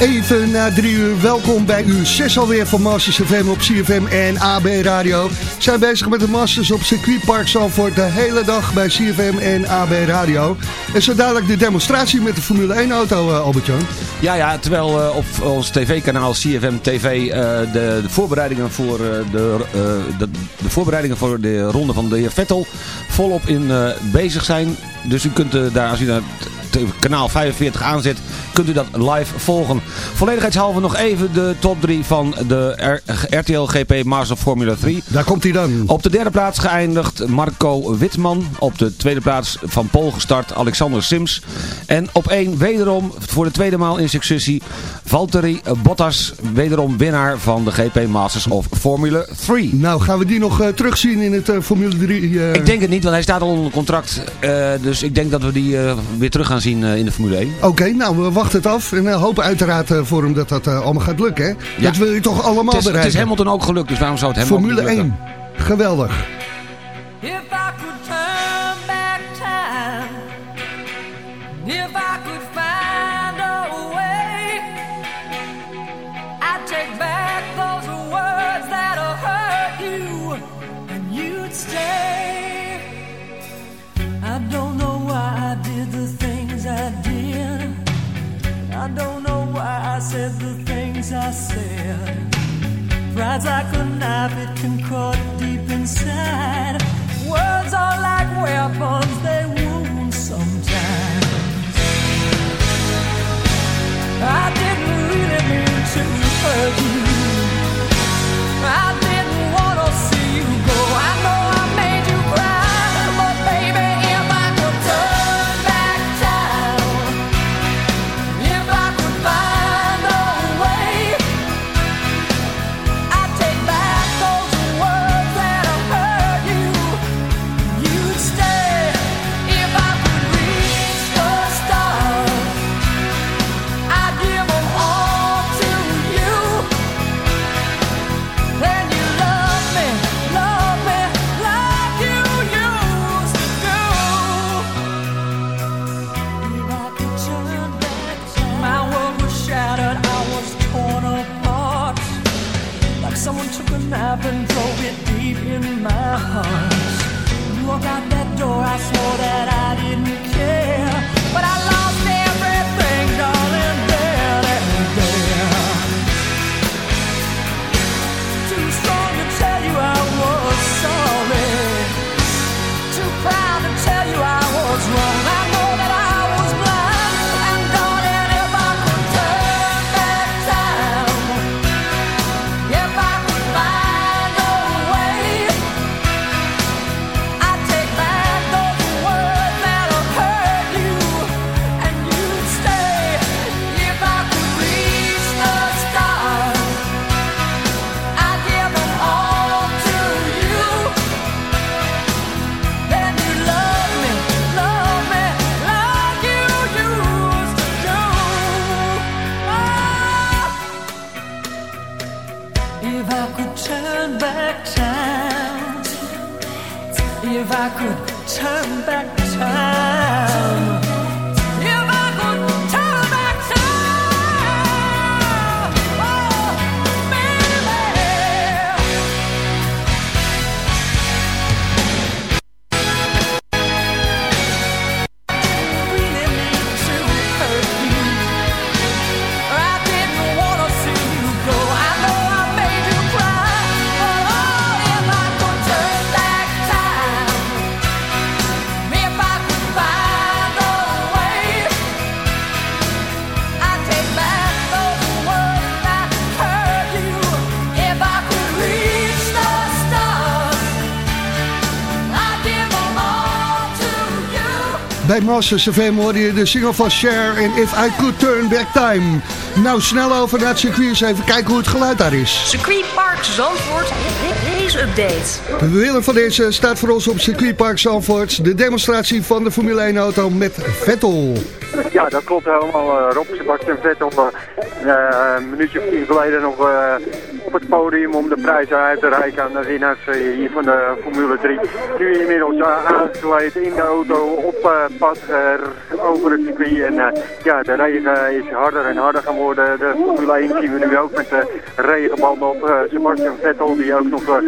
Even na drie uur, welkom bij uur 6 alweer van Masters FM op CFM en AB Radio. We zijn bezig met de Masters op circuitpark Zandvoort de hele dag bij CFM en AB Radio. En zo dadelijk de demonstratie met de Formule 1 auto, uh, Albert-Jan. Ja, ja, terwijl uh, op ons tv-kanaal CFM TV de, de, voorbereidingen voor de, de, de, voorbereidingen voor de ronde van de heer Vettel volop in bezig zijn. Dus u kunt daar, als u naar kanaal 45 aanzet, kunt u dat live volgen. Volledigheidshalve nog even de top 3 van de R RTL GP Masters of Formula 3. Daar komt hij dan. Op de derde plaats geëindigd Marco Witman. Op de tweede plaats van Pool gestart Alexander Sims. En op 1 wederom voor de tweede maal in successie Valtteri Bottas. Wederom winnaar van de GP Masters of Formula 3. Nou, gaan we die nog uh, terugzien in het uh, Formule 3? Uh... Ik denk het niet, want hij staat al onder contract. dus ik denk dat we die weer terug gaan zien in de Formule 1. Oké, okay, nou we wachten het af en hopen uiteraard voor hem dat dat allemaal gaat lukken. Hè? Ja. Dat wil je toch allemaal het is, bereiken? Het is Hamilton ook gelukt, dus waarom zou het hem Formule ook niet lukken? 1, geweldig. If I could turn back time, if I could said the things I said. Pride's like a knife, it can cut deep inside. Words are like weapons, they wound sometimes. I didn't really mean to hurt you. I Bij Masters FM hoorde je de single van Cher en If I Could Turn Back Time. Nou, snel over naar het circuit eens even kijken hoe het geluid daar is. Circuitpark Zandvoort Race Update. Willem van deze staat voor ons op circuitpark Zandvoort. De demonstratie van de Formule 1 auto met Vettel. Ja, dat klopt helemaal. eh, Rob Sebastian Vettel uh, een minuutje of tien geleden nog eh, op het podium om de prijzen uit te reiken aan de winnaars eh, hier van de Formule 3. Nu inmiddels uh, aangekleed in de auto op eh, pad eh, over het circuit. En eh, ja, de regen is harder en harder gaan worden. De Formule 1 zien we nu ook met de regenbanden op. Eh, Sebastian Vettel die ook nog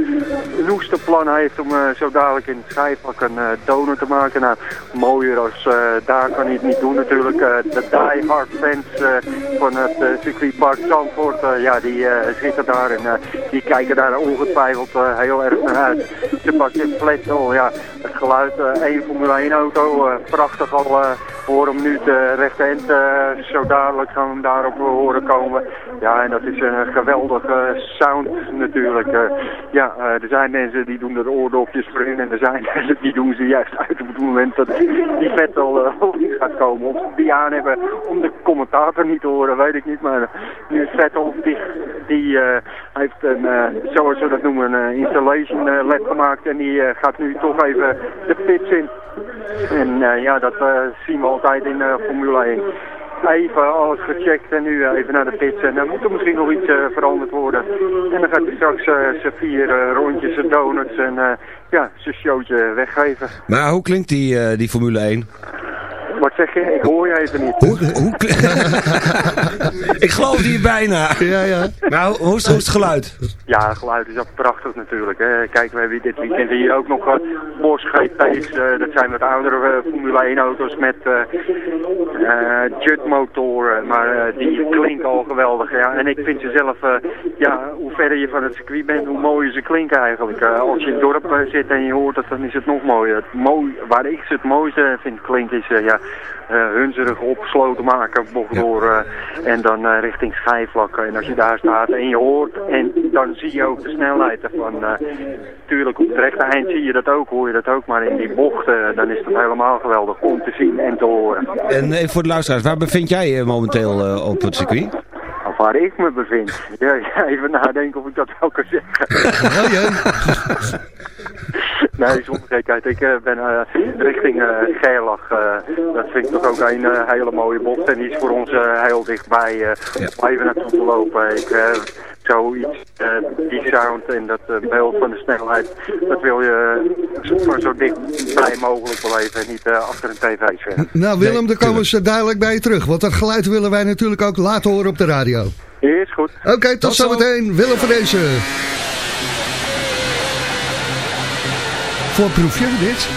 noeste plan heeft om eh, zo dadelijk in het schijfvlak een eh, donor te maken. Nou, mooier als eh, daar kan hij het niet doen natuurlijk. Eh, de die-hard fans eh, van het eh, circuitpark Zandvoort, eh, ja, die eh, zitten daar en eh, die kijken daar ongetwijfeld eh, heel erg naar uit. Sebastian Vettel, ja, het geluid, eh, één Formule 1 auto, prachtig al. horen hem nu de rechterhand, zo dadelijk gaan we hem daarop horen komen. Ja, en dat is een geweldige sound natuurlijk. ja, er zijn mensen die doen er oordopjes voor in en er zijn mensen die doen ze juist uit op het moment dat die uh, in gaat komen. Of die aan hebben om de commentator niet te horen, weet ik niet. Maar nu Vettel, die, die heeft een, eh, zoals we dat noemen, een installation eh, lab gemaakt. En die eh, gaat nu toch even de pits in. En ja, dat zien we altijd in Formule 1. Even alles gecheckt en nu even naar de pits. En dan moet er misschien nog iets veranderd worden. En dan gaat hij straks eh, zijn vier rondjes, zijn donuts en ja, zijn showtje weggeven. Maar hoe klinkt die, die Formule 1? Wat zeg je? Ik hoor je even niet. Hoe, hoe ik geloof die bijna. Ja, ja. Nou, hoe is, hoe is het geluid? Ja, het geluid is ook prachtig natuurlijk. Hè. Kijk, we hebben dit weekend hier ook nog uh, Bosch GP's. eh, dat zijn wat oudere eh, Formule 1 auto's met eh eh, jetmotoren. Maar eh, die klinken al geweldig. Ja. En ik vind ze zelf, eh, ja, hoe verder je van het circuit bent, hoe mooier ze klinken eigenlijk. Eh, als je in het dorp zit en je hoort dat, dan is het nog mooier. Het mooi, waar ik ze het mooiste vind klinken is, ja, hunzerig opgesloten maken, door. eh, en dan eh, richting schijfvlakken. En als je daar staat en je hoort, en dan zie je ook de snelheid ervan. eh tuurlijk, op het rechte eind zie je dat ook, hoor je dat ook. Maar in die bochten, dan is het helemaal geweldig om te zien en te horen. En even voor de luisteraars, waar bevind jij je momenteel eh, op het circuit? Of waar ik me bevind. Ja, ja, even nadenken of ik dat wel kan zeggen. Nee, zonder gekheid. Ik eh, ben eh, richting eh Gerlach. eh, dat vind ik toch ook een hele mooie bocht. En die is voor ons heel dichtbij eh, om even naartoe te lopen. Ik, eh, zoiets, eh, die sound en dat eh, beeld van de snelheid, dat wil je zo, voor zo dichtbij mogelijk beleven en niet eh, achter een tv-scherm. Nou Willem, dan komen ze dadelijk bij je terug. Want dat geluid willen wij natuurlijk ook laten horen op de radio. Is goed. Oké, tot Tot zo. zometeen. Willem van deze. Voorproefje, dit.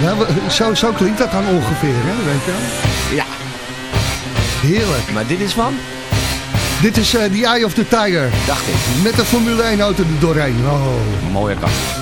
Ja, zo, zo klinkt dat dan ongeveer, hè? Weet je wel? Ja. Heerlijk. Maar dit is van? Dit is eh The Eye of the Tiger. Dacht ik. Met de Formule 1 auto er doorheen. Oh. Mooie kast.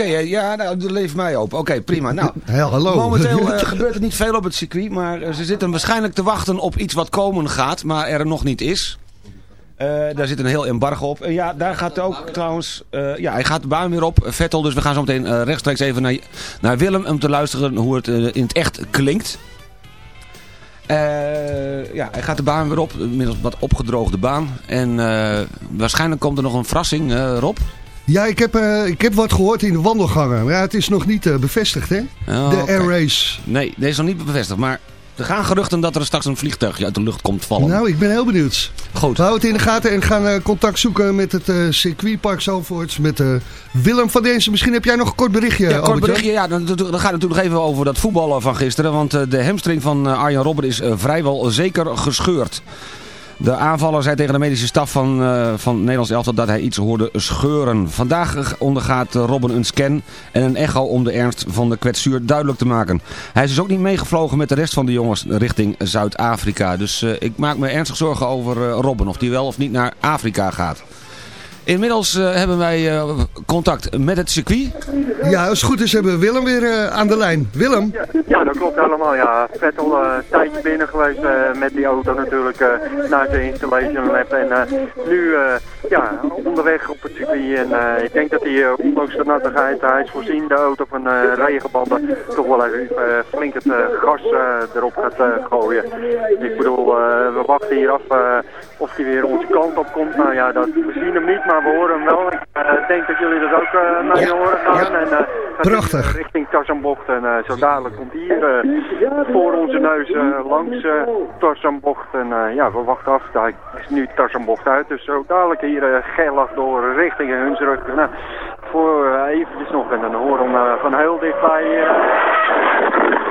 oké. ja, nou, dat leeft mij open. Oké, prima. Nou, Ja, hallo. momenteel eh, gebeurt er niet veel op het circuit, maar eh, ze zitten waarschijnlijk te wachten op iets wat komen gaat, maar er nog niet is. Eh, daar zit een heel embargo op. En ja, daar gaat ook trouwens... eh, ja, hij gaat de baan weer op, Vettel. Dus we gaan zo meteen eh, rechtstreeks even naar, naar Willem... om te luisteren hoe het eh, in het echt klinkt. Eh, ja, hij gaat de baan weer op. Inmiddels wat opgedroogde baan. En eh, waarschijnlijk komt er nog een verrassing, eh, Rob. Ja, ik heb, eh, ik heb wat gehoord in de wandelgangen. Maar ja, het is nog niet eh, bevestigd, hè? Oh, de. Air Race. Nee, deze is nog niet bevestigd. Maar er gaan geruchten dat er straks een vliegtuigje uit de lucht komt vallen. Nou, ik ben heel benieuwd. Goed. We houden het in de gaten en gaan eh, contact zoeken met het eh, circuitpark Zalvoorts. Met Willem van Densen. Misschien heb jij nog een kort berichtje, Ja, kort berichtje. Ja, dan, dan gaat het natuurlijk nog even over dat voetballen van gisteren. Want de hamstring van Arjan Robben is vrijwel zeker gescheurd. De aanvaller zei tegen de medische staf van, eh van Nederlands elftal dat hij iets hoorde scheuren. Vandaag ondergaat Robben een scan en een echo om de ernst van de kwetsuur duidelijk te maken. Hij is dus ook niet meegevlogen met de rest van de jongens richting Zuid-Afrika. Dus eh, ik maak me ernstig zorgen over eh, Robben, of die wel of niet naar Afrika gaat. Inmiddels eh, hebben wij eh, contact met het circuit. Ja, als het goed is hebben we Willem weer eh, aan de lijn. Willem? Ja, dat klopt helemaal. Ja, Vettel eh, een tijdje binnen geweest eh, met die auto natuurlijk eh naar zijn installation lab. En nu eh, ja, onderweg op het circuit. En eh, ik denk dat hij ondanks de nattigheid, hij is voorzien de auto van eh, regenbanden, toch wel even eh, flink het gas eh, erop gaat eh, gooien. Ik bedoel, we wachten hier af eh, of hij weer onze kant op komt. Nou ja, dat, we zien hem niet, maar we horen hem wel. Ik eh, denk dat jullie dat ook uh, mee horen gaan. En, uh, Prachtig. Richting Tarzanbocht. En zo dadelijk komt hier voor onze neus langs Tarzanbocht. En ja, we wachten af. Daar is nu Tarzanbocht uit. Dus zo dadelijk hier uh, door richting Hunsrug. Nou, voor eventjes nog. En dan horen we van heel dichtbij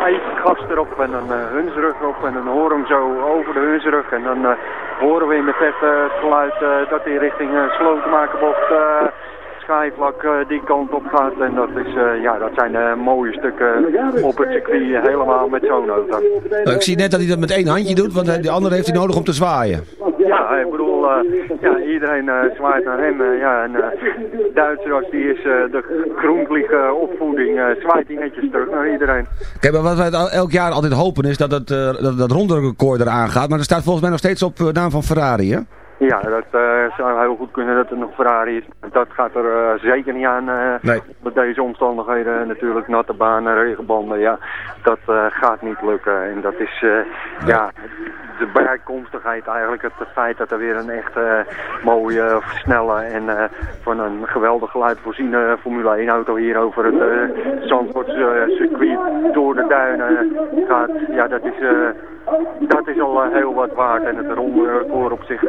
even gas erop en dan Hunsrug op en dan horen we hem zo over de Hunsrug en dan horen we in de verte het geluid dat hij richting uh, Slotenmakerbocht schijfvlak die kant op gaat en dat, is, ja, dat zijn mooie stukken op het circuit helemaal met zo'n auto. Nou, ik zie net dat hij dat met één handje doet, want de andere heeft hij nodig om te zwaaien. Ja, ik bedoel, ja, iedereen zwaait naar hem. ja, en Duitser als die is de groenvliegen opvoeding, zwaait hij netjes terug naar iedereen. Kijk, maar wat wij elk jaar altijd hopen is dat het, dat, dat ronderecord eraan gaat. Maar er staat volgens mij nog steeds op naam van Ferrari, hè? Ja, dat uh, zou heel goed kunnen dat het nog Ferrari is. Dat gaat er uh, zeker niet aan. Uh, nee. Met deze omstandigheden natuurlijk natte banen, regenbanden. Ja, dat gaat niet lukken. En dat is ja, de bijkomstigheid eigenlijk. Het, feit dat er weer een echt mooie, snelle en van een geweldig geluid voorziene Formule 1 auto hier over het uh, circuit door de duinen gaat. Ja, dat is dat is al heel wat waard. En het ronde record op zich,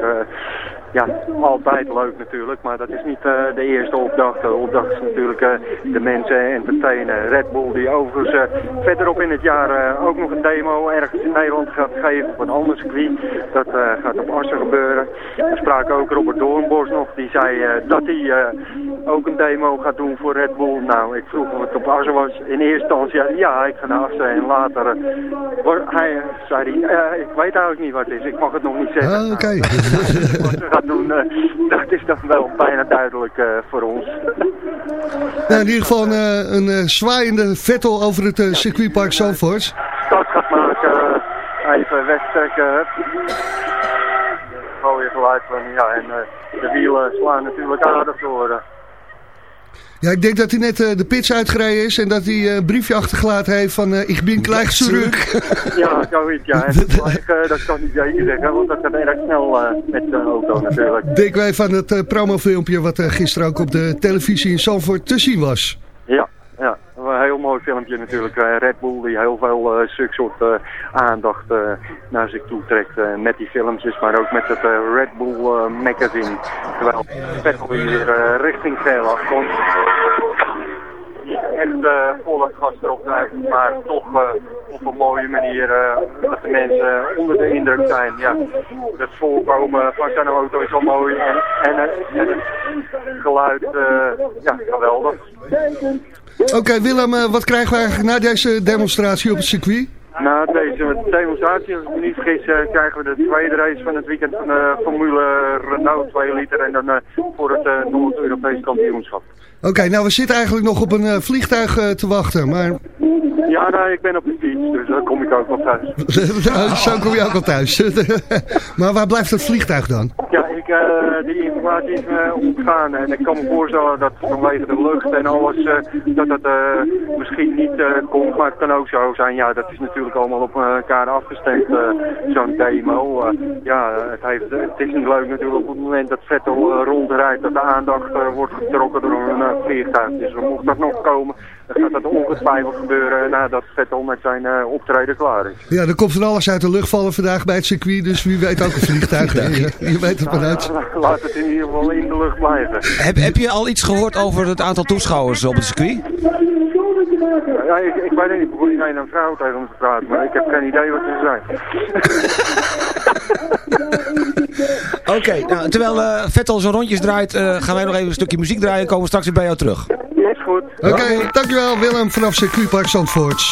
ja, altijd leuk natuurlijk. Maar dat is niet uh, de eerste opdracht. De opdracht is natuurlijk de mensen entertainen. Red Bull die overigens verderop in het jaar ook nog een demo ergens in Nederland gaat geven op een ander circuit. Dat gaat op Assen gebeuren. We spraken ook Robert Doornbos nog. Die zei dat hij ook een demo gaat doen voor Red Bull. Nou, ik vroeg of het op Assen was. In eerste instantie, ja, ik ga naar Assen. En later, hij zei hij, ik weet eigenlijk niet wat het is. Ik mag het nog niet zeggen. Ah, oké. wat ze gaat doen, uh, dat is dan wel bijna duidelijk uh, voor ons. Nou, in ieder geval een, een zwaaiende Vettel over het circuitpark Zandvoort. Dat gaat maken. even wegtrekken. Mooie geluid van, ja, en de wielen slaan natuurlijk aardig door. Ja, ik denk dat hij net uh, de pits uitgereden is en dat hij uh, een briefje achtergelaten heeft van uh, ik ben gleich zurück. Ja, zoiets, ja. En dat, dat kan niet zeker zeggen, want dat gaat erg snel met de auto natuurlijk. Denken wij van het promofilmpje wat gisteren ook op de televisie in Zandvoort te zien was. Ja, mooi filmpje natuurlijk. Red Bull die heel veel uh, soort uh, aandacht naar zich toe trekt met die filmpjes. Maar ook met het Red Bull magazine. Terwijl Vettel weer richting geel afkomt. Echt volle gas erop maar toch op een mooie manier dat de mensen onder de indruk zijn. Ja, het voorkomen van zijn auto is al mooi en, en, en het geluid, ja, geweldig. Oké, okay, Willem, wat krijgen we eigenlijk na deze demonstratie op het circuit? Na deze demonstratie, als ik me niet vergis, krijgen we de tweede race van het weekend van de Formule Renault 2 liter en dan voor het Noord-Europese kampioenschap. Oké, okay, nou we zitten eigenlijk nog op een vliegtuig te wachten, maar... Ja, nou, ik ben op de fiets, dus dan kom ik ook wel thuis. Zo kom je ook wel thuis. maar waar blijft het vliegtuig dan? Ja, ik, uh, die informatie is me ontgaan. En ik kan me voorstellen dat vanwege de lucht en alles, uh, dat dat uh, misschien niet komt. Maar het kan ook zo zijn, ja, dat is natuurlijk allemaal op elkaar afgestemd, zo'n demo. ja, het, heeft, het is niet leuk natuurlijk op het moment dat Vettel rondrijdt, dat de aandacht wordt getrokken door een vliegtuig. Dus mocht dat nog komen, dan gaat dat ongetwijfeld gebeuren nadat Vettel met zijn uh, optreden klaar is. Ja, er komt van alles uit de lucht vallen vandaag bij het circuit, dus wie weet ook een vliegtuig. ja, je, weet het maar uit. laat het in ieder geval in de lucht blijven. Heb, heb je al iets gehoord over het aantal toeschouwers op het circuit? Ja, ik, ik weet niet, ik niet een vrouw tegen om te praten, maar ik heb geen idee wat ze zijn. Oké, okay, nou, terwijl uh, Vettel zijn rondjes draait, uh, gaan wij nog even een stukje muziek draaien en komen we straks weer bij jou terug. Is goed. Oké, okay, dankjewel Willem vanaf circuitpark Zandvoort.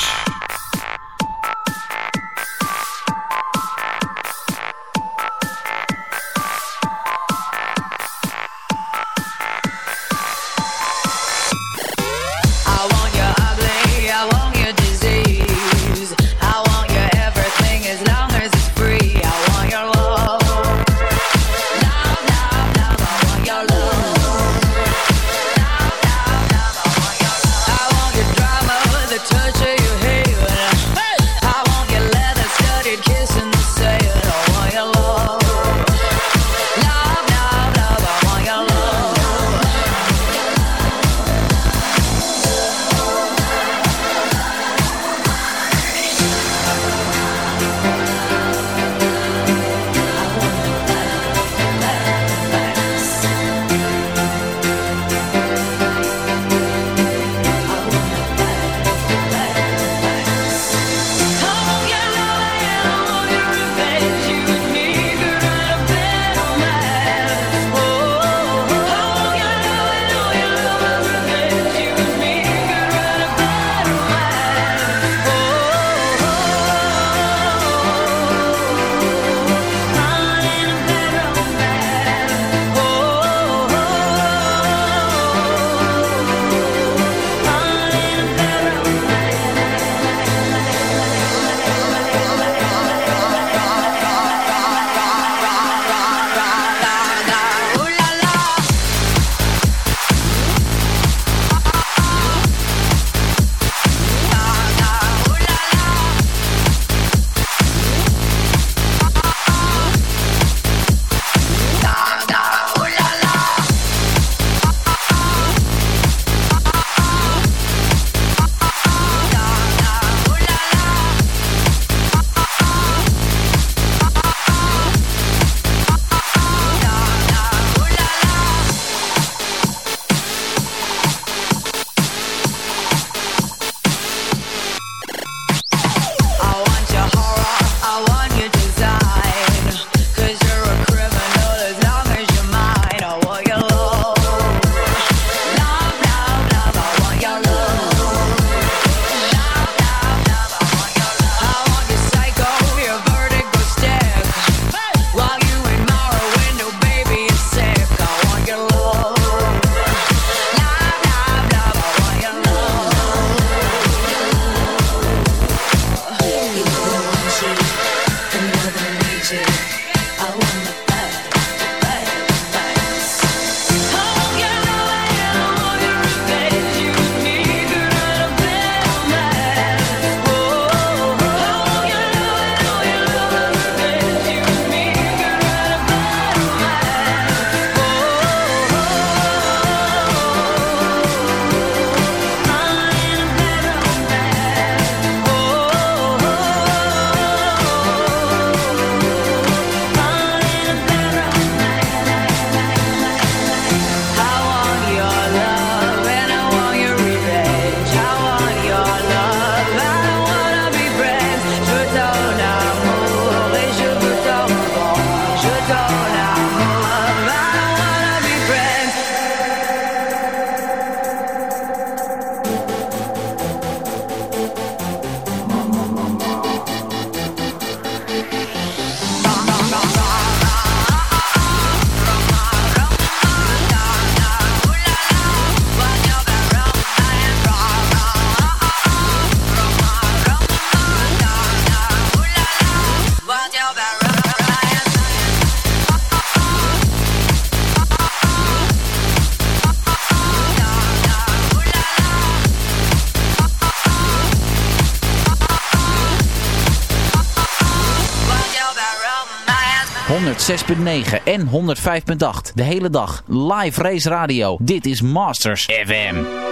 106.9 en 105.8. De hele dag live race radio. Dit is Masters FM.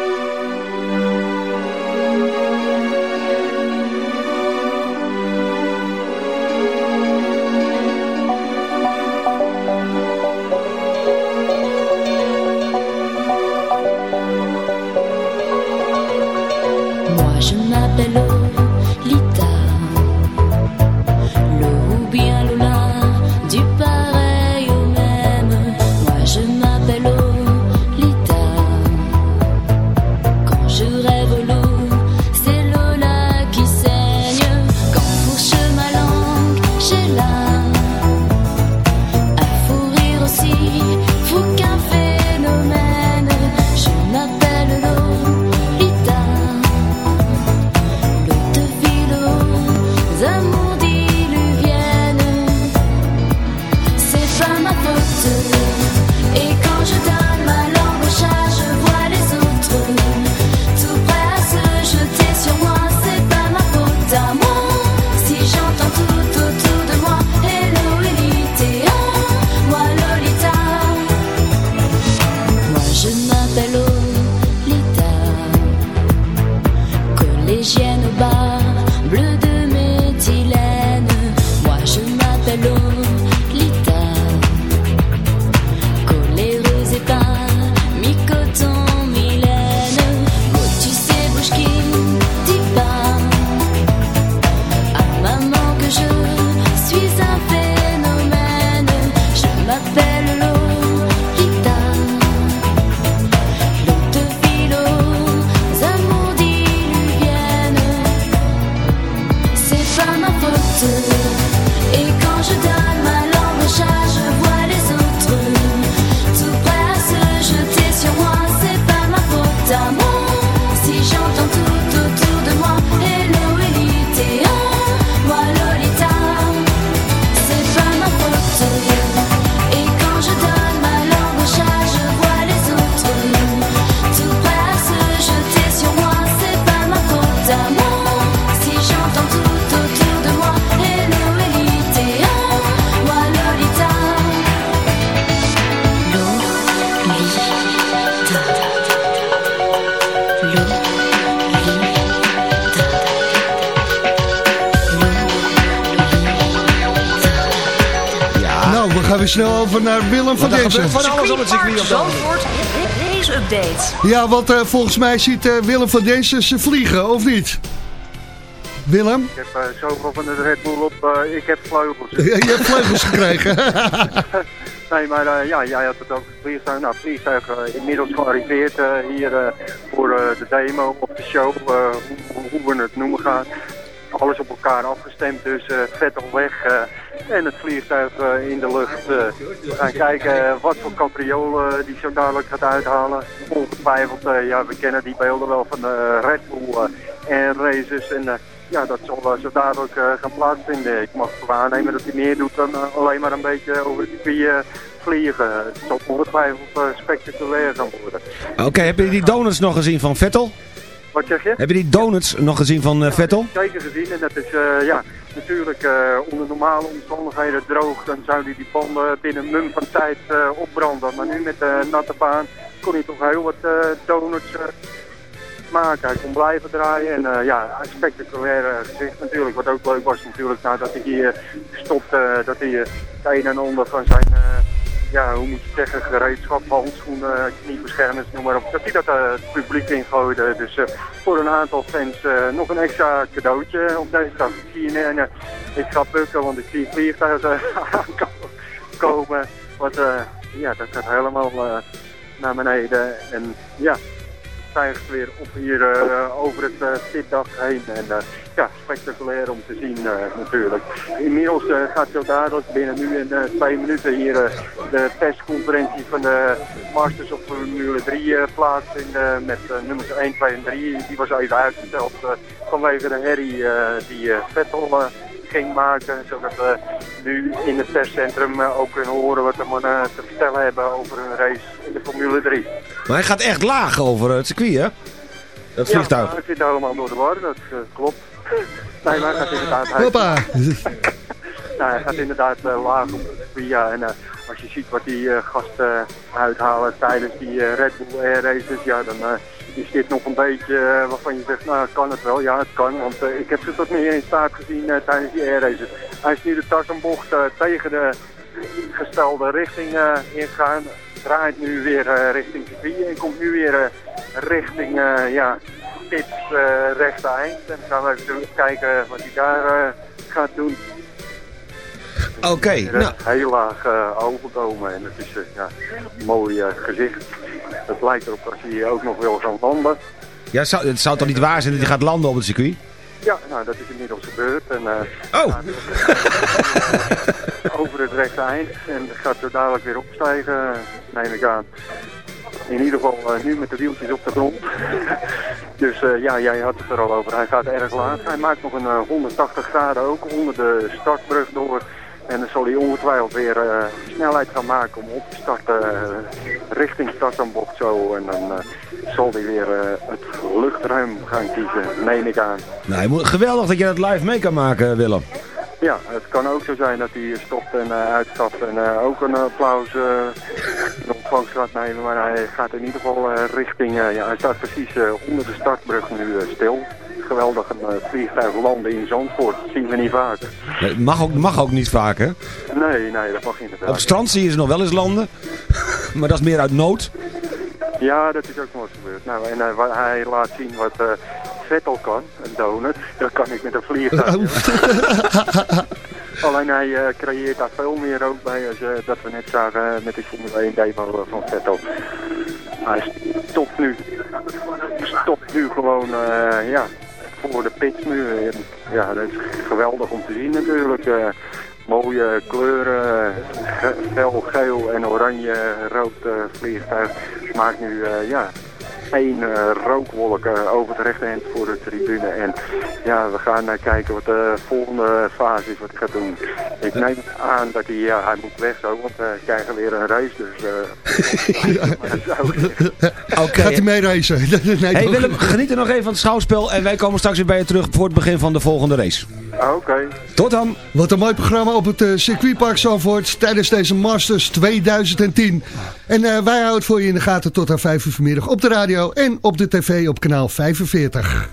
down. Naar Willem van Densen. van alles op het circuit op dat moment. Zandvoort race update. Ja, want eh, volgens mij ziet eh, Willem van Densen ze vliegen, of niet? Willem? Ik heb eh, zoveel van de Red Bull op, eh, ik heb vleugels. Je hebt vleugels gekregen. nee, maar eh, ja, jij had het ook vliegtuig. Nou, het vliegtuig eh, inmiddels gearriveerd hier eh, voor eh, de demo op de show, eh, hoe, hoe we het noemen gaan. Alles op elkaar afgestemd, dus eh vet al weg. En het vliegtuig eh, in de lucht. eh. we gaan kijken eh, wat voor capriool eh, die zo dadelijk gaat uithalen. Ongetwijfeld, ja, we kennen die beelden wel van de Red Bull en races. En ja, dat zal zo dadelijk gaan plaatsvinden. Ik mag waarnemen dat hij meer doet dan alleen maar een beetje over eh, vliegen. Het zal ongetwijfeld spectaculair gaan worden. Oké, heb je die donuts nog gezien van Vettel? Wat zeg je? Heb je die donuts nog gezien van eh, Vettel? Zeker gezien. En dat is eh, ja, natuurlijk eh, onder normale omstandigheden droog. Dan zou hij die banden binnen een mum van tijd opbranden. Maar nu met de natte baan kon hij toch heel wat donuts maken. Hij kon blijven draaien. En ja, een spectaculair gezicht natuurlijk. Wat ook leuk was natuurlijk nadat hij hier stopte. dat hij het een en ander van zijn... ja, hoe moet je zeggen, gereedschap, handschoenen, kniebeschermers, noem maar op. Dat hij dat eh, het publiek ingooide. Dus eh, voor een aantal fans eh, nog een extra cadeautje op deze dag. En, ik ga bukken, want ik zie een vliegtuig aankomen. Wat, eh, ja, dat gaat helemaal naar beneden. En ja, stijgt weer op hier eh, over het uh, pitdag heen. En uh, ja, spectaculair om te zien natuurlijk. Inmiddels gaat zo dadelijk binnen nu en twee minuten hier de persconferentie van de Masters of Formule 3 plaatsvinden met nummers 1, 2 en 3. Die was even uitgesteld vanwege de herrie die Vettel ging maken. Zodat we nu in het perscentrum ook kunnen horen wat de mannen te vertellen hebben over hun race in de Formule 3. Maar hij gaat echt laag over het circuit, hè? Dat vliegtuig. Ja, het zit helemaal door de war, dat uh, klopt. Nee, maar gaat inderdaad. Hoppa! Nou, hij gaat inderdaad eh, laag op het via. En eh, als je ziet wat die eh, gasten uithalen tijdens die eh, Red Bull Air Races, ja, dan eh, is dit nog een beetje eh, waarvan je zegt, nou kan het wel? Ja, het kan, want eh, ik heb ze tot meer in staat gezien eh, tijdens die Air Races. Hij is nu de Tarzanbocht eh tegen de gestelde richting eh, ingaan. Draait nu weer eh, richting circuit en komt nu weer eh, richting eh, ja, tips eh rechte eind. En dan gaan we even kijken wat hij daar eh, gaat doen. Oké, nou, heel laag eh, overkomen en het is eh, ja, een mooi eh, gezicht. Het lijkt erop dat hij ook nog wil gaan landen. ja, zou, het zou toch niet waar zijn dat hij gaat landen op het circuit? Ja, nou dat is inmiddels gebeurd. En, Oh. over het rechte eind en gaat er dadelijk weer opstijgen, neem ik aan. In ieder geval nu met de wieltjes op de grond. dus ja, jij had het er al over. Hij gaat erg laag. Hij maakt nog een eh, 180 graden ook onder de startbrug door. En dan zal hij ongetwijfeld weer eh, snelheid gaan maken om op te starten eh, richting startbocht zo. En dan eh, zal hij weer het luchtruim gaan kiezen, neem ik aan. Nou, geweldig dat je dat live mee kan maken, Willem. Ja, het kan ook zo zijn dat hij stopt en uitstapt en ook een applaus in ontvangst gaat nemen. Maar hij gaat in ieder geval richting, ja, hij staat precies onder de startbrug nu stil. Geweldig een eh, vliegtuig landen in Zandvoort, dat zien we niet vaak. Nee, mag, ook, mag ook niet vaak, hè? Nee, nee, dat mag inderdaad. Op het strand zie je ze nog wel eens landen. maar dat is meer uit nood. Ja, dat is ook nog eens gebeurd. Nou, en eh, wa- hij laat zien wat eh, Vettel kan, een donut. Dat kan ik met een vliegtuig. Alleen hij eh, creëert daar veel meer ook bij als eh, dat we net zagen eh, met die Formule 1 demo eh, van Vettel. Hij stopt nu, stopt nu gewoon eh, ja, voor de pits nu. En, ja, dat is geweldig om te zien natuurlijk. Eh, mooie kleuren, fel, geel en oranje, rood eh, vliegtuig. Maakt nu eh, ja, één eh, rookwolk eh, over het rechterhand voor de tribune. En ja, we gaan eh, kijken wat de volgende fase is wat hij gaat doen. Ik neem aan dat hij, ja, hij moet weg zo, want we krijgen weer een race. Dus, eh. Gaat hij mee racen? Nee, hey toch? Willem, geniet er nog even van het schouwspel. En wij komen straks weer bij je terug voor het begin van de volgende race. Oké. Tot dan. Wat een mooi programma op het eh, circuitpark Zandvoort tijdens deze Masters 2010. En eh, wij houden het voor je in de gaten tot aan 5 uur vanmiddag op de radio en op de tv op kanaal 45.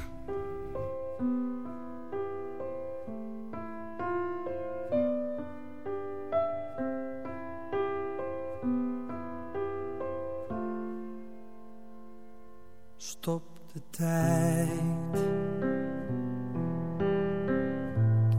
Stop de tijd.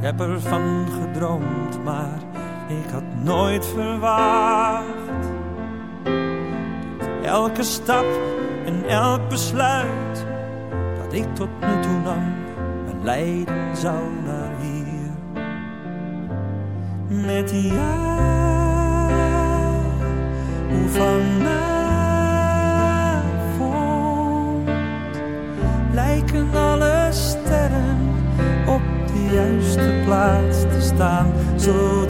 Ik heb ervan gedroomd, maar ik had nooit verwacht. Dat elke stap en elk besluit dat ik tot nu toe nam, me leiden zou naar hier. Met jou, hoe vanavond lijken alle juiste plaats te staan, zo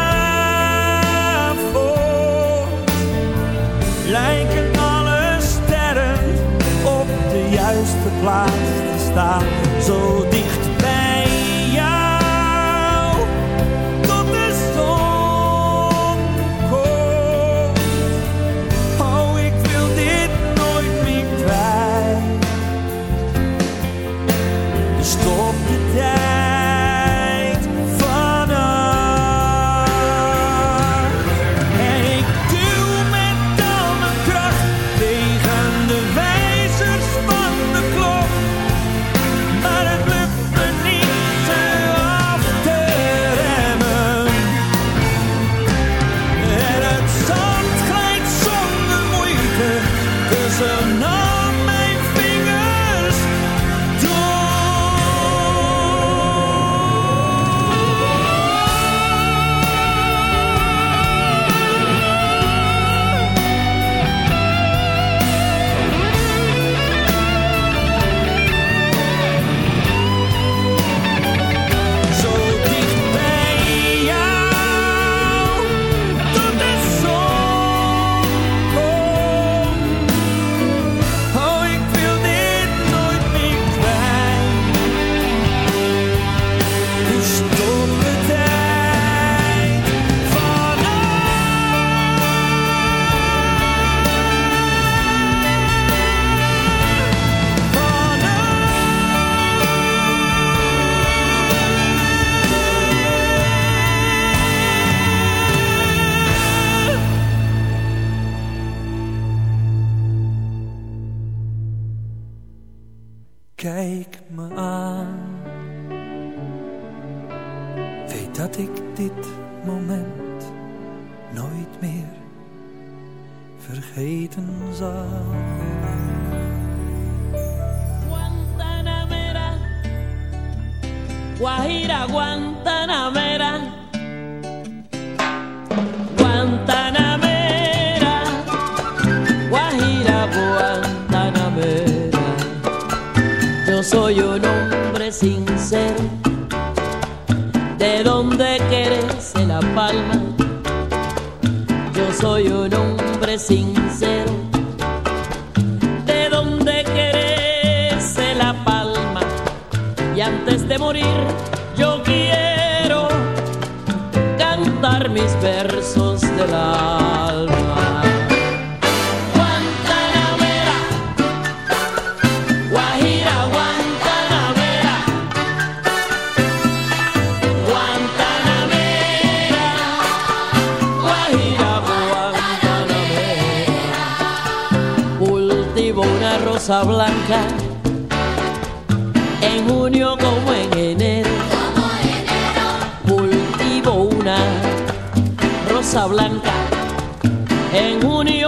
lijken alle sterren op de juiste plaats te staan. Un hombre sincero, de donde crece la palma. Yo soy un hombre sincero blanca en junio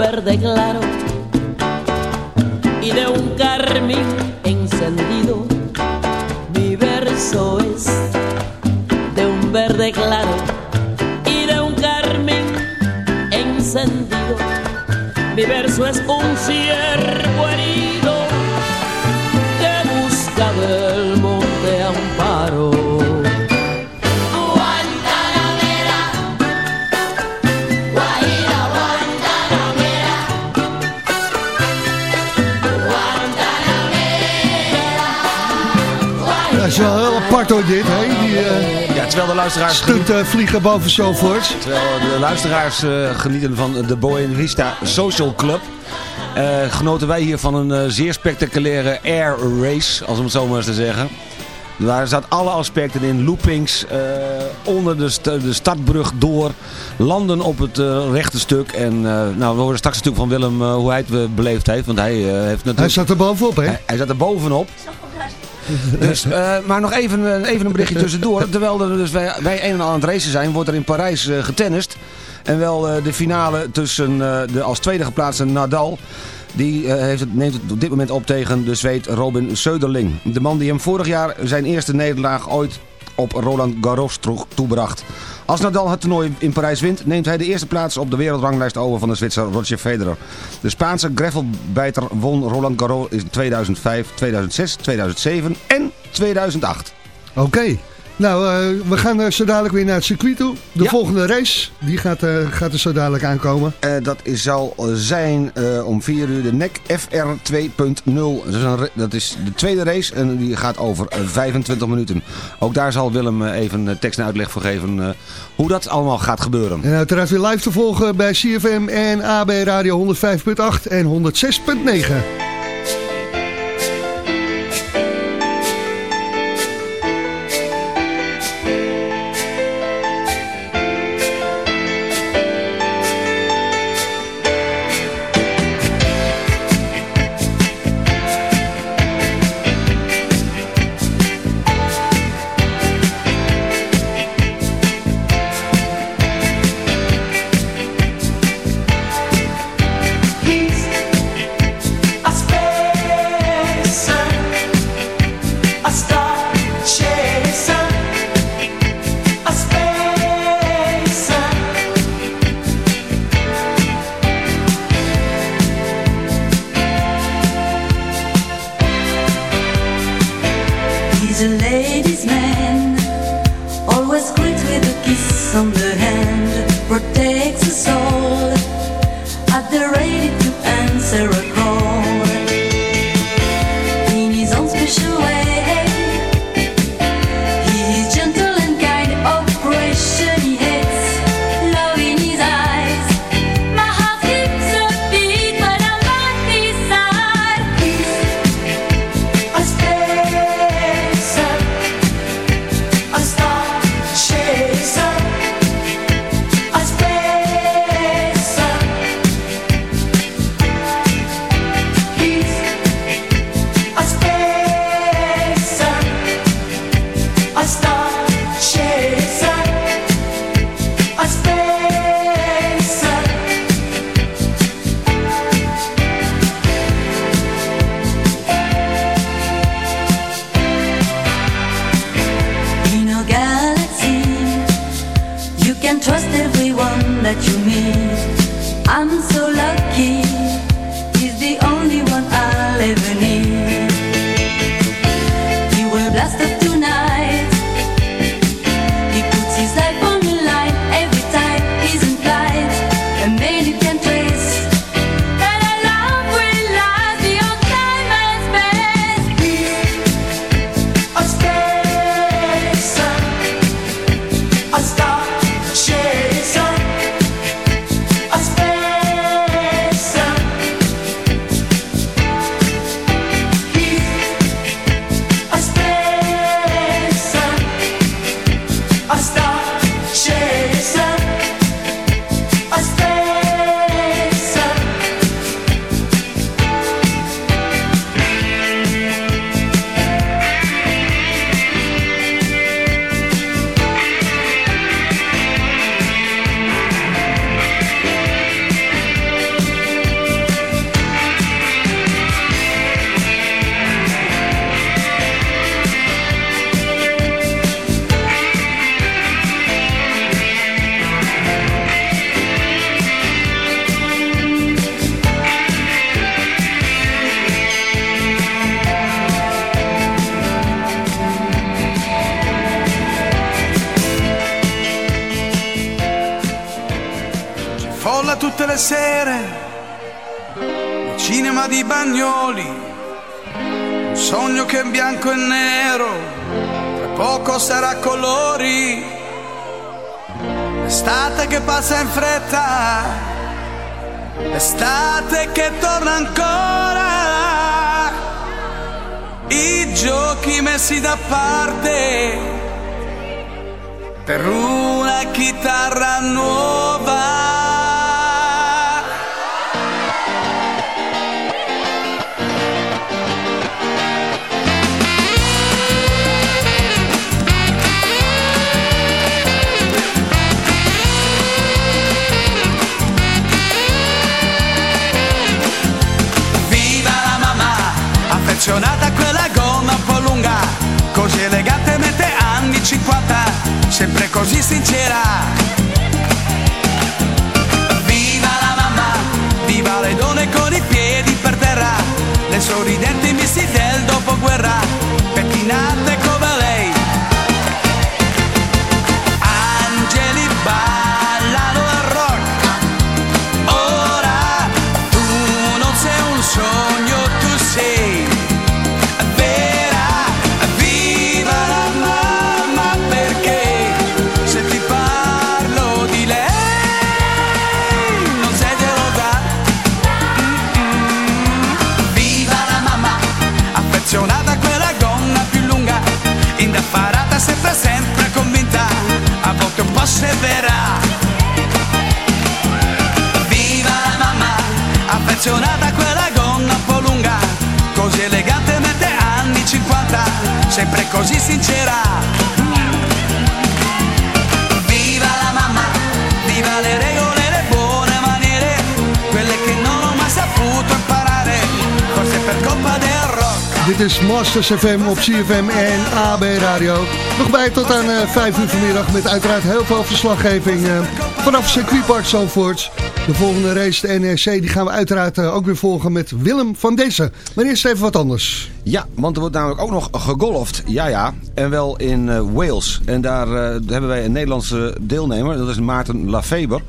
verde claro y de un carmín encendido. Mi verso es de un verde claro y de un carmín encendido. Mi verso es un ciervo dit, hè? Die eh, Ja, terwijl de luisteraars... stunten vliegen boven Zalvoort. Terwijl de luisteraars eh, genieten van de Boenvista Social Club. eh, genoten wij hier van een eh, zeer spectaculaire air race, als om het zo maar eens te zeggen. Daar zat alle aspecten in. Loopings, eh, onder de, st- de startbrug door. Landen op het eh, rechte stuk. En eh, nou, we horen straks natuurlijk van Willem eh, hoe hij het eh, beleefd heeft. Want hij eh, heeft natuurlijk... Hij zat er bovenop, hè? Hij, hij zat er bovenop. Dus, eh, maar nog even, eh, even een berichtje tussendoor. Terwijl er dus wij, wij een en al aan het racen zijn, wordt er in Parijs eh, getennist. En wel de finale tussen de als tweede geplaatste Nadal. Die heeft het, neemt het op dit moment op tegen de Zweed Robin Söderling. De man die hem vorig jaar zijn eerste nederlaag ooit op Roland Garros toebracht. Als Nadal het toernooi in Parijs wint, neemt hij de eerste plaats op de wereldranglijst over van de Zwitser Roger Federer. De Spaanse gravelbijter won Roland Garros in 2005, 2006, 2007 en 2008. Oké. Nou, eh, we gaan eh, zo dadelijk weer naar het circuit toe. De volgende race, die gaat, eh, gaat er zo dadelijk aankomen. Dat is, zal zijn om 4 uur de NEC FR 2.0. Dat dat is de tweede race en die gaat over eh, 25 minuten. Ook daar zal Willem even tekst en uitleg voor geven hoe dat allemaal gaat gebeuren. En uiteraard weer live te volgen bij CFM en AB Radio 105.8 en 106.9. everyone that you meet. I'm so lucky, giochi messi da parte per una chitarra nuova. Sempre sempre così sincera. Viva la mamma, viva le regole, le buone maniere, quelle che non ho mai saputo imparare, forse per colpa del rock. Dit is Masters FM op CFM en AB Radio. Nog bij tot aan eh, 5 uur vanmiddag met uiteraard heel veel verslaggeving eh, vanaf circuitpark Zandvoort. De volgende race, de NRC, die gaan we uiteraard eh, ook weer volgen met Willem van Dessen. Maar eerst even wat anders. Ja, want er wordt namelijk ook nog gegolfd. Ja, ja. En wel in eh, Wales. En daar eh, hebben wij een Nederlandse deelnemer. Dat is Maarten Lafeber.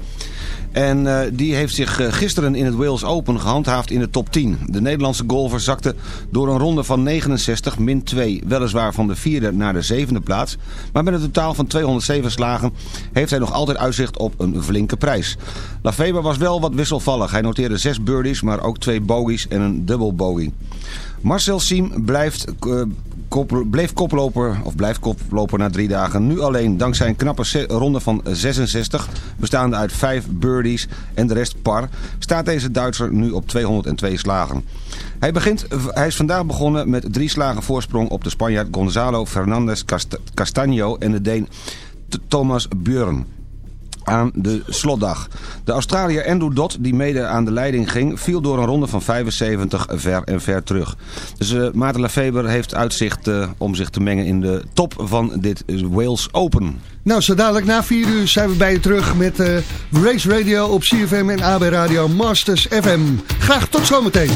En eh, die heeft zich eh, gisteren in het Wales Open gehandhaafd in de top 10. De Nederlandse golfer zakte door een ronde van 69 min 2. Weliswaar van de vierde naar de zevende plaats. Maar met een totaal van 207 slagen heeft hij nog altijd uitzicht op een flinke prijs. Lafeber was wel wat wisselvallig. Hij noteerde 6 birdies, maar ook 2 bogies en een dubbel bogey. Marcel Siem blijft, eh, kop, bleef koploper, of blijft koploper na drie dagen. Nu alleen dankzij een knappe ronde van 66, bestaande uit 5 birdies en de rest par, staat deze Duitser nu op 202 slagen. Hij, begint, hij is vandaag begonnen met drie slagen voorsprong op de Spanjaard Gonzalo Fernandez Cast- Castaño en de Deen Thomas Björn aan de slotdag. De Australiër Andrew Dodd, die mede aan de leiding ging, viel door een ronde van 75 ver en ver terug. Dus eh Maarten Lefeber heeft uitzicht eh, om zich te mengen in de top van dit Wales Open. Nou, zo dadelijk na 4 uur zijn we bij je terug met eh, Race Radio op CFM en AB Radio Masters FM. Graag tot zometeen.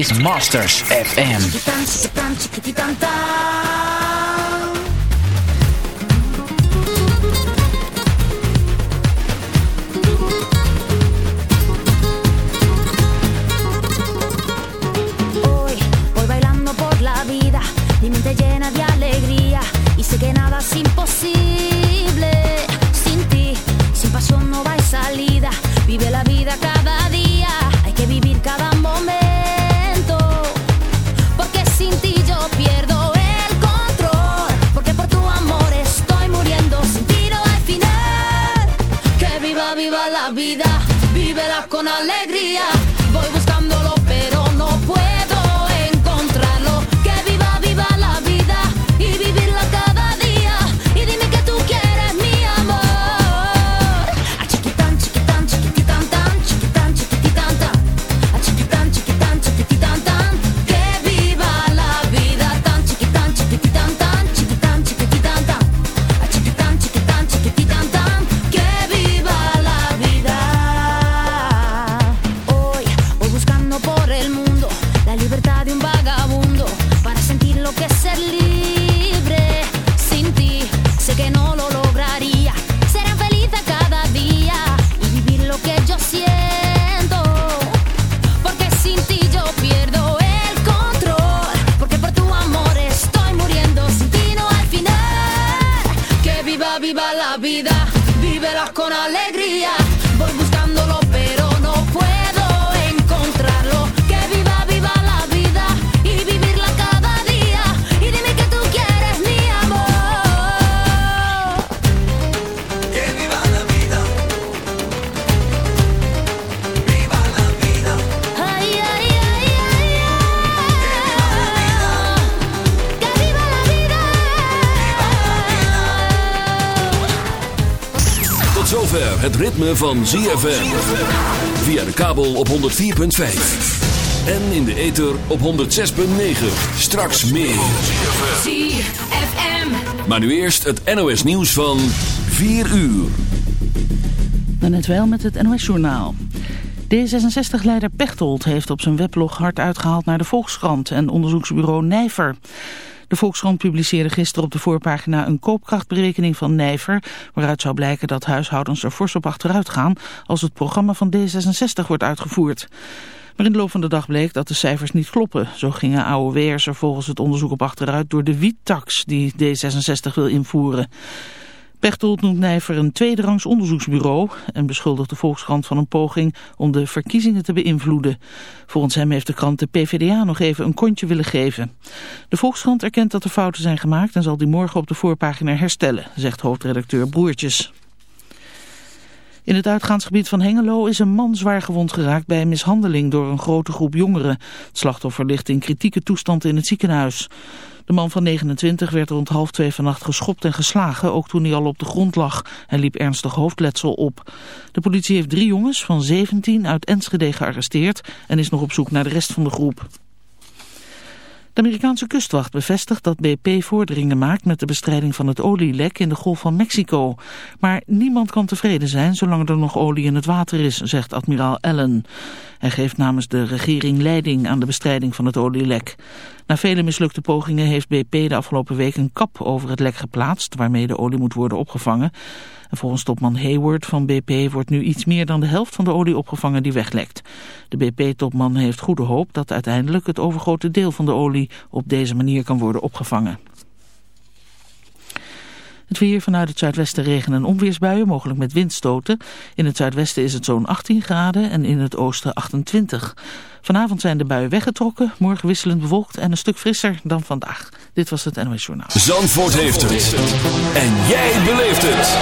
is Masters FM. viva la vida, vívela con alegría. van ZFM. Via de kabel op 104.5. En in de ether op 106.9. Straks meer. ZFM. Maar nu eerst het NOS nieuws van 4 uur. Dan net wel met het NOS journaal. D66-leider Pechtold heeft op zijn weblog hard uitgehaald naar de Volkskrant en onderzoeksbureau Nijver. De Volkskrant publiceerde gisteren op de voorpagina een koopkrachtberekening van Nijver... waaruit zou blijken dat huishoudens er fors op achteruit gaan... als het programma van D66 wordt uitgevoerd. Maar in de loop van de dag bleek dat de cijfers niet kloppen. Zo gingen AOW'ers er volgens het onderzoek op achteruit door de wiettax die D66 wil invoeren. Pechtold noemt Nijver een tweederangs onderzoeksbureau en beschuldigt de Volkskrant van een poging om de verkiezingen te beïnvloeden. Volgens hem heeft de krant de PvdA nog even een kontje willen geven. De Volkskrant erkent dat er fouten zijn gemaakt en zal die morgen op de voorpagina herstellen, zegt hoofdredacteur Broertjes. In het uitgaansgebied van Hengelo is een man zwaar gewond geraakt bij een mishandeling door een grote groep jongeren. Het slachtoffer ligt in kritieke toestand in het ziekenhuis. De man van 29 werd rond half twee vannacht geschopt en geslagen, ook toen hij al op de grond lag. Hij liep ernstig hoofdletsel op. De politie heeft drie jongens van 17 uit Enschede gearresteerd en is nog op zoek naar de rest van de groep. De Amerikaanse kustwacht bevestigt dat BP vorderingen maakt met de bestrijding van het olielek in de Golf van Mexico. Maar niemand kan tevreden zijn zolang er nog olie in het water is, zegt admiraal Allen. Hij geeft namens de regering leiding aan de bestrijding van het olielek. Na vele mislukte pogingen heeft BP de afgelopen week een kap over het lek geplaatst waarmee de olie moet worden opgevangen. En volgens topman Hayward van BP wordt nu iets meer dan de helft van de olie opgevangen die weglekt. De BP-topman heeft goede hoop dat uiteindelijk het overgrote deel van de olie op deze manier kan worden opgevangen. Het weer vanuit het zuidwesten regen- en onweersbuien, mogelijk met windstoten. In het zuidwesten is het zo'n 18 graden en in het oosten 28. Vanavond zijn de buien weggetrokken, morgen wisselend bewolkt en een stuk frisser dan vandaag. Dit was het NOS Journaal. Zandvoort heeft het. En jij beleeft het.